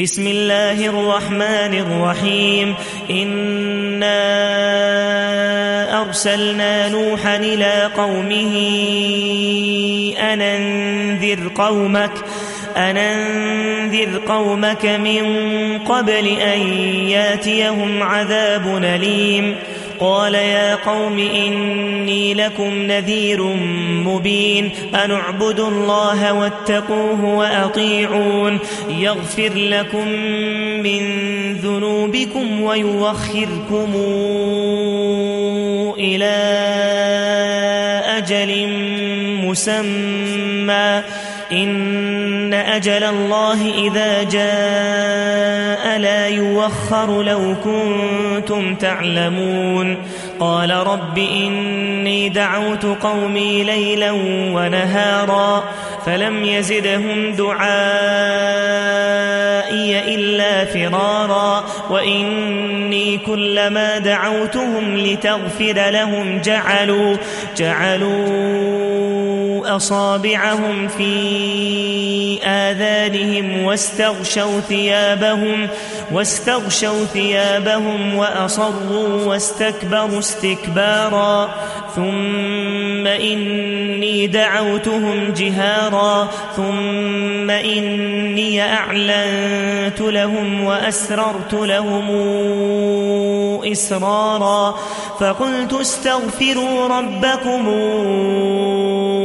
بسم الله الرحمن الرحيم. إنا أرسلنا نوحا إلى قومه أن انذر قومك أن انذر قومك من قبل أن ياتيهم عذاب أليم. قال يا قوم إني لكم نذير مبين أن اعبدوا الله واتقوه وأطيعون يغفر لكم من ذنوبكم ويوخركم إلى مسمى. إن أجل الله إذا جاء لا يوخر لو كنتم تعلمون. قال رب إني دعوت قومي ليلا ونهارا فلم يزدهم دعائي إلا فرارا. وإني كلما دعوتهم لتغفر لهم جعلوا جعلوا أصابعهم في آذانهم واستغشوا ثيابهم واستغشوا ثيابهم وأصروا واستكبروا استكبارا. ثم إني دعوتهم جهارا. ثم إني أعلنت لهم وأسررت لهم إسرارا. فقلت استغفروا ربكم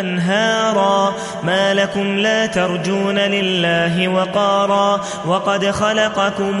أنهارا. ما لكم لا ترجون لله وقارا. وقد خلقكم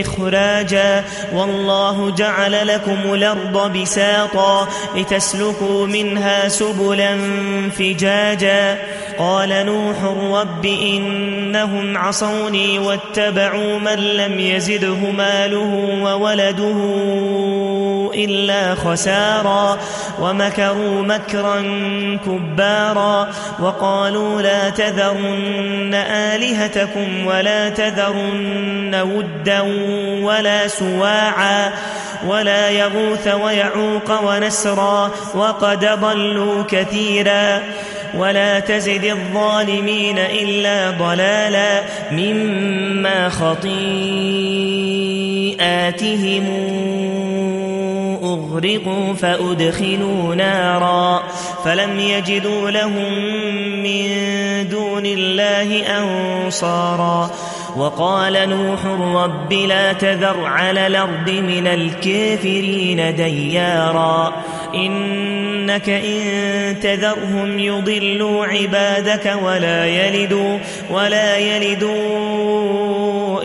إخراجا والله جعل لكم الأرض بساطا لتسلكوا منها سبلا فجاجا قال نوح رب إنهم عصوني واتبعوا من لم يزده ماله وولده إلا خسارا ومكروا مكرا كبارا وقالوا لا تذرن آلهتكم ولا تذرن ودا ولا سواعا ولا يغوث ويعوق ونسرا وقد ضلوا كثيرا ولا تزد الظالمين إلا ضلالا مما خطيئاتهم أغرقوا فأدخلوا نارا فلم يجدوا لهم من دون الله أنصارا. وقال نوح رب لا تذر على الأرض من الكافرين ديارا. إنك إن تذرهم يضلوا عبادك ولا يلدوا ولا يلدوا